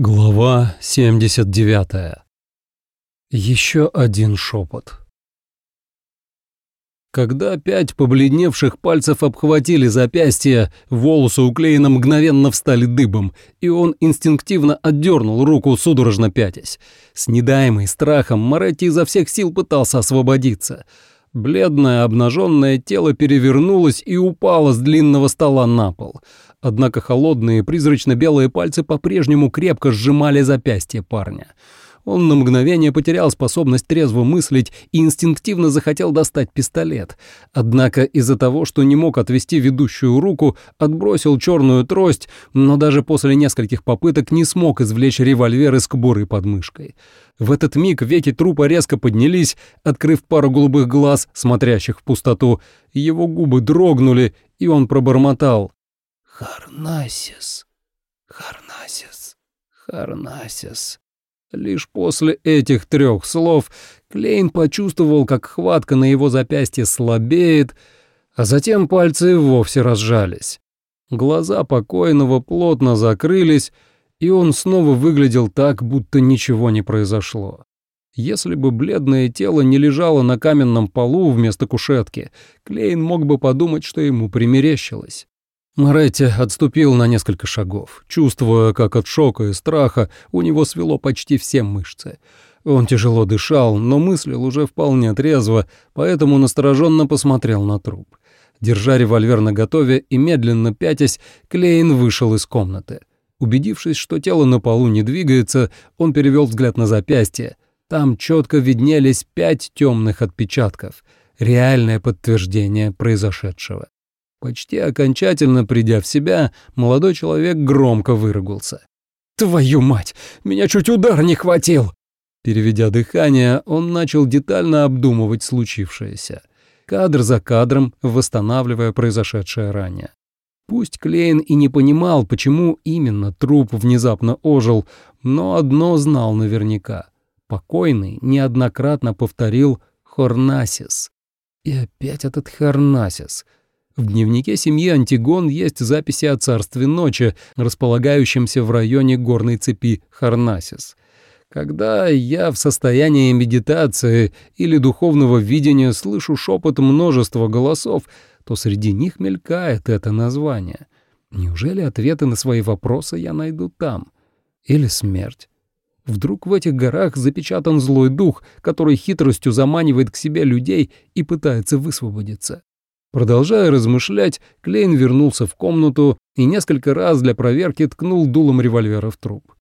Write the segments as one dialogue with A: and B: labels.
A: Глава 79. Еще один шепот. Когда пять побледневших пальцев обхватили запястье, волосы у Клейна мгновенно встали дыбом, и он инстинктивно отдернул руку, судорожно пятясь. С недаемой страхом Моретти изо всех сил пытался освободиться. Бледное обнаженное тело перевернулось и упало с длинного стола на пол — Однако холодные призрачно-белые пальцы по-прежнему крепко сжимали запястье парня. Он на мгновение потерял способность трезво мыслить и инстинктивно захотел достать пистолет. Однако из-за того, что не мог отвести ведущую руку, отбросил черную трость, но даже после нескольких попыток не смог извлечь револьвер из кобуры под мышкой. В этот миг веки трупа резко поднялись, открыв пару голубых глаз, смотрящих в пустоту. Его губы дрогнули, и он пробормотал.
B: Харнасис, Харнасис, Харнасис.
A: Лишь после этих трех слов Клейн почувствовал, как хватка на его запястье слабеет, а затем пальцы вовсе разжались. Глаза покойного плотно закрылись, и он снова выглядел так, будто ничего не произошло. Если бы бледное тело не лежало на каменном полу вместо кушетки, Клейн мог бы подумать, что ему примерещилось. Моретти отступил на несколько шагов, чувствуя, как от шока и страха у него свело почти все мышцы. Он тяжело дышал, но мыслил уже вполне трезво, поэтому настороженно посмотрел на труп. Держа револьвер наготове и медленно пятясь, Клейн вышел из комнаты. Убедившись, что тело на полу не двигается, он перевел взгляд на запястье. Там четко виднелись пять темных отпечатков. Реальное подтверждение произошедшего. Почти окончательно придя в себя, молодой человек громко выругался. «Твою мать! Меня чуть удар не хватил!» Переведя дыхание, он начал детально обдумывать случившееся, кадр за кадром восстанавливая произошедшее ранее. Пусть Клейн и не понимал, почему именно труп внезапно ожил, но одно знал наверняка. Покойный неоднократно повторил «Хорнасис». И опять этот Хорнасис — в дневнике семьи Антигон есть записи о царстве ночи, располагающемся в районе горной цепи Харнасис. Когда я в состоянии медитации или духовного видения слышу шепот множества голосов, то среди них мелькает это название. Неужели ответы на свои вопросы я найду там? Или смерть? Вдруг в этих горах запечатан злой дух, который хитростью заманивает к себе людей и пытается высвободиться? Продолжая размышлять, Клейн вернулся в комнату и несколько раз для проверки ткнул дулом револьвера в труп.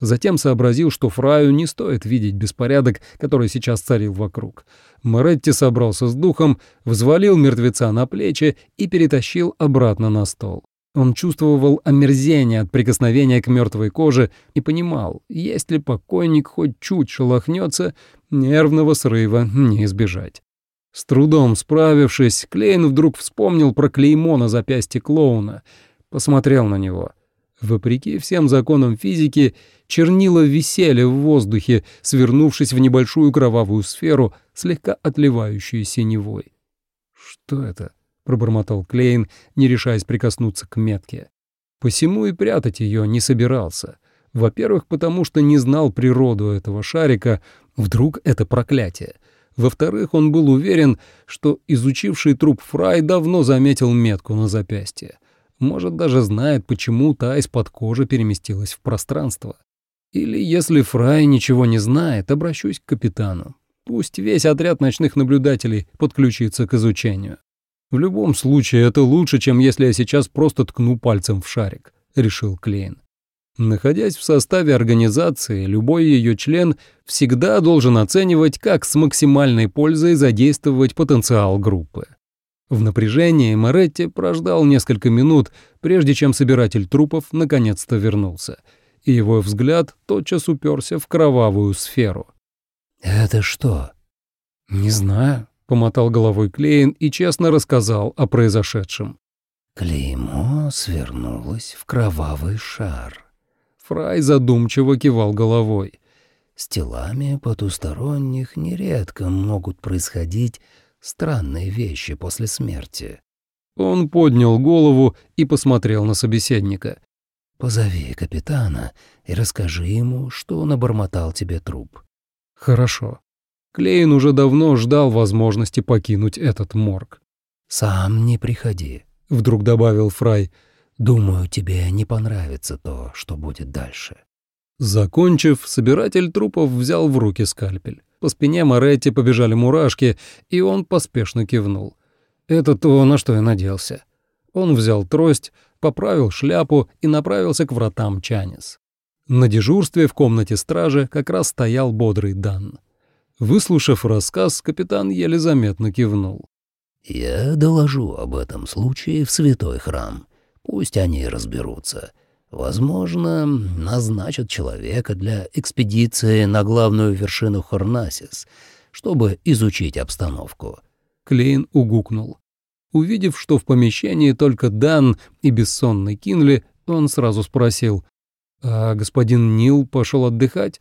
A: Затем сообразил, что Фраю не стоит видеть беспорядок, который сейчас царил вокруг. Моретти собрался с духом, взвалил мертвеца на плечи и перетащил обратно на стол. Он чувствовал омерзение от прикосновения к мертвой коже и понимал, если покойник хоть чуть шелохнется, нервного срыва не избежать. С трудом справившись, Клейн вдруг вспомнил про клеймо на запястье клоуна, посмотрел на него. Вопреки всем законам физики, чернила висели в воздухе, свернувшись в небольшую кровавую сферу, слегка отливающую синевой. «Что это?» — пробормотал Клейн, не решаясь прикоснуться к метке. Посему и прятать ее не собирался. Во-первых, потому что не знал природу этого шарика, вдруг это проклятие — во-вторых, он был уверен, что изучивший труп Фрай давно заметил метку на запястье. Может, даже знает, почему та из-под кожи переместилась в пространство. Или, если Фрай ничего не знает, обращусь к капитану. Пусть весь отряд ночных наблюдателей подключится к изучению. В любом случае, это лучше, чем если я сейчас просто ткну пальцем в шарик, — решил Клейн. Находясь в составе организации, любой ее член всегда должен оценивать, как с максимальной пользой задействовать потенциал группы. В напряжении Моретти прождал несколько минут, прежде чем собиратель трупов наконец-то вернулся, и его взгляд тотчас уперся в кровавую сферу.
B: «Это что?»
A: «Не знаю», — помотал головой Клейн и честно рассказал о произошедшем.
B: «Клеймо свернулось в кровавый шар».
A: Фрай задумчиво кивал головой.
B: С телами потусторонних нередко могут происходить странные вещи после смерти.
A: Он поднял голову и посмотрел на собеседника.
B: Позови капитана и расскажи ему, что набормотал тебе труп».
A: «Хорошо». Клейн уже давно ждал возможности покинуть этот морг.
B: «Сам не приходи», — вдруг добавил Фрай. «Думаю, тебе не понравится то, что будет дальше».
A: Закончив, собиратель трупов взял в руки скальпель. По спине Моретти побежали мурашки, и он поспешно кивнул. Это то, на что я надеялся. Он взял трость, поправил шляпу и направился к вратам Чанис. На дежурстве в комнате стражи как раз стоял бодрый Дан. Выслушав рассказ, капитан еле заметно кивнул.
B: «Я доложу об этом случае в святой храм. Пусть они разберутся. Возможно, назначат человека для экспедиции на главную вершину Хорнасис, чтобы изучить обстановку».
A: Клейн угукнул. Увидев, что в помещении только Дан и бессонный Кинли, он сразу спросил, «А господин Нил пошел отдыхать?»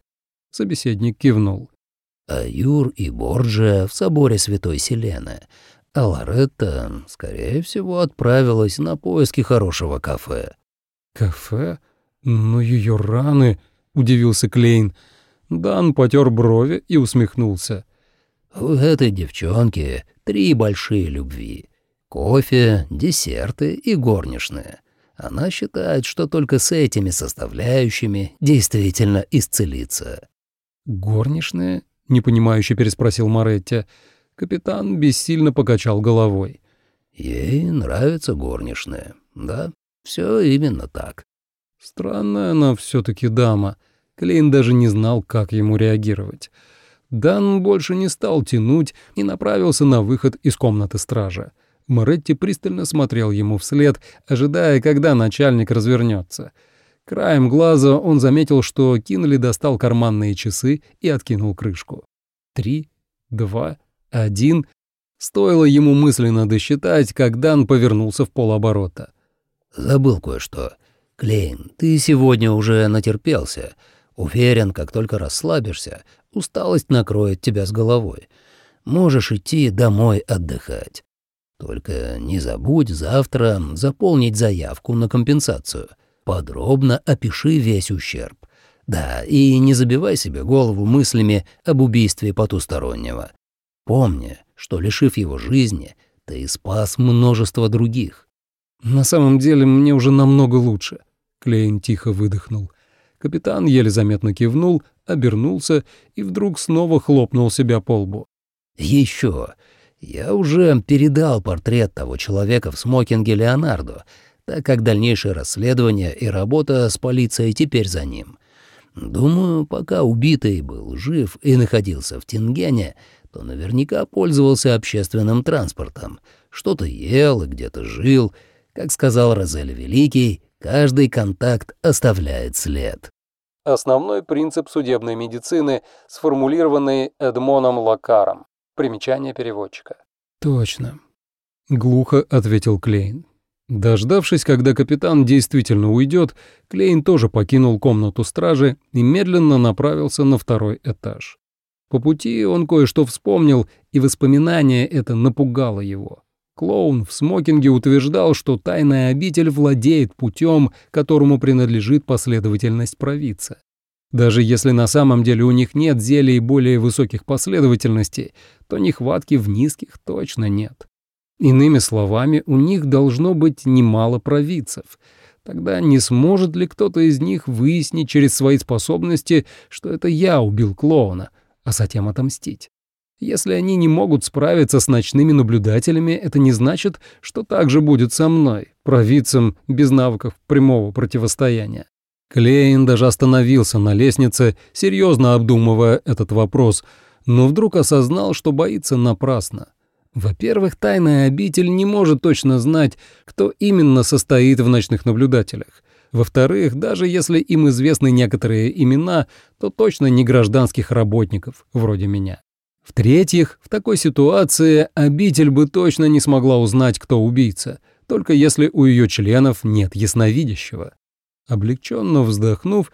A: Собеседник кивнул.
B: «А Юр и Борджа в соборе Святой Селены, а Лоретта, скорее всего, отправилась на поиски хорошего кафе».
A: «Кафе? Но ее раны...» — удивился Клейн. Дан потер брови и усмехнулся.
B: «У этой девчонки три большие любви. Кофе, десерты и горничные. Она считает, что только с этими составляющими действительно исцелиться.
A: «Горничные?» — непонимающе переспросил Моретти. Капитан бессильно покачал головой.
B: «Ей нравятся горничные, да, все именно так».
A: Странная она все таки дама. Клейн даже не знал, как ему реагировать. Дан больше не стал тянуть и направился на выход из комнаты стража. Моретти пристально смотрел ему вслед, ожидая, когда начальник развернется. Краем глаза он заметил, что Кинли достал карманные часы и откинул крышку. Три, два, один. Стоило ему мысленно досчитать, как Дан повернулся в полоборота.
B: «Забыл кое-что. Клейн, ты сегодня уже натерпелся. Уверен, как только расслабишься, усталость накроет тебя с головой. Можешь идти домой отдыхать. Только не забудь завтра заполнить заявку на компенсацию. Подробно опиши весь ущерб. Да, и не забивай себе голову мыслями об убийстве потустороннего. Помни, что, лишив его жизни, ты спас множество других.
A: «На самом деле мне уже намного лучше», — Клейн тихо выдохнул. Капитан еле заметно кивнул, обернулся и вдруг снова хлопнул себя по лбу.
B: «Еще я уже передал портрет того человека в смокинге Леонардо, так как дальнейшее расследование и работа с полицией теперь за ним. Думаю, пока убитый был жив и находился в Тингене, то наверняка пользовался общественным транспортом, что-то ел и где-то жил. Как сказал Розель Великий, каждый контакт оставляет след.
A: Основной принцип судебной медицины, сформулированный Эдмоном Лакаром. Примечание переводчика. «Точно», — глухо ответил Клейн. Дождавшись, когда капитан действительно уйдет, Клейн тоже покинул комнату стражи и медленно направился на второй этаж. По пути он кое-что вспомнил, и воспоминание это напугало его. Клоун в смокинге утверждал, что тайная обитель владеет путем, которому принадлежит последовательность провидца. Даже если на самом деле у них нет зелий более высоких последовательностей, то нехватки в низких точно нет. Иными словами, у них должно быть немало провидцев. Тогда не сможет ли кто-то из них выяснить через свои способности, что это я убил клоуна, а затем отомстить? Если они не могут справиться с ночными наблюдателями, это не значит, что так же будет со мной, провидцем без навыков прямого противостояния. Клейн даже остановился на лестнице, серьезно обдумывая этот вопрос, но вдруг осознал, что боится напрасно. Во-первых, тайная обитель не может точно знать, кто именно состоит в ночных наблюдателях. Во-вторых, даже если им известны некоторые имена, то точно не гражданских работников, вроде меня. В-третьих, в такой ситуации обитель бы точно не смогла узнать, кто убийца, только если у ее членов нет ясновидящего. Облегченно вздохнув,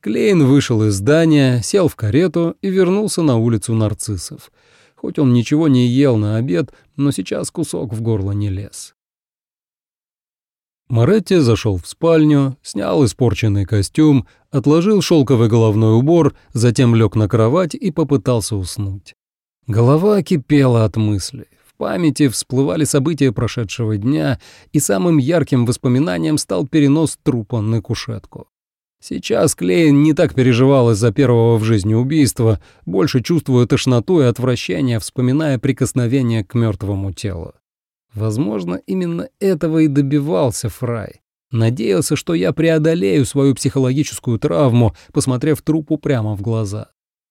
A: Клейн вышел из здания, сел в карету и вернулся на улицу нарциссов. Хоть он ничего не ел на обед, но сейчас кусок в горло не лез. Моретти зашел в спальню, снял испорченный костюм, отложил шелковый головной убор, затем лег на кровать и попытался уснуть. Голова кипела от мыслей. В памяти всплывали события прошедшего дня, и самым ярким воспоминанием стал перенос трупа на кушетку. Сейчас Клейн не так переживал из-за первого в жизни убийства, больше чувствуя тошноту и отвращение, вспоминая прикосновение к мертвому телу. Возможно, именно этого и добивался Фрай. Надеялся, что я преодолею свою психологическую травму, посмотрев трупу прямо в глаза.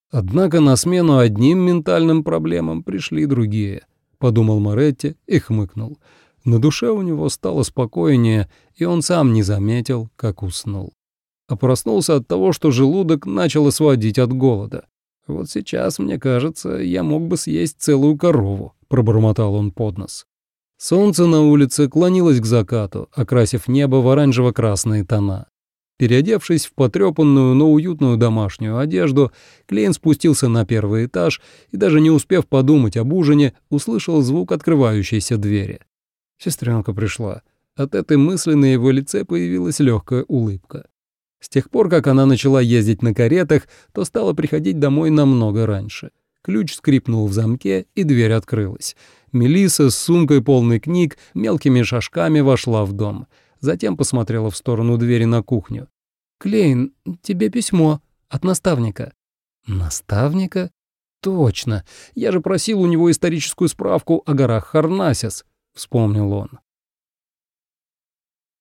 A: Однако на смену одним ментальным проблемам пришли другие, подумал Моретти и хмыкнул. На душе у него стало спокойнее, и он сам не заметил, как уснул. А проснулся от того, что желудок начал сводить от голода. «Вот сейчас, мне кажется, я мог бы съесть целую корову», — пробормотал он под нос. Солнце на улице клонилось к закату, окрасив небо в оранжево-красные тона. Переодевшись в потрепанную, но уютную домашнюю одежду, Клейн спустился на первый этаж и, даже не успев подумать об ужине, услышал звук открывающейся двери. Сестренка пришла. От этой мысли на его лице появилась легкая улыбка. С тех пор, как она начала ездить на каретах, то стала приходить домой намного раньше. Ключ скрипнул в замке, и дверь открылась. Мелиса с сумкой полной книг мелкими шажками вошла в дом. Затем посмотрела в сторону двери на кухню. «Клейн, тебе письмо от наставника». «Наставника? Точно. Я же просил у него историческую справку о горах Харнасис», — вспомнил он.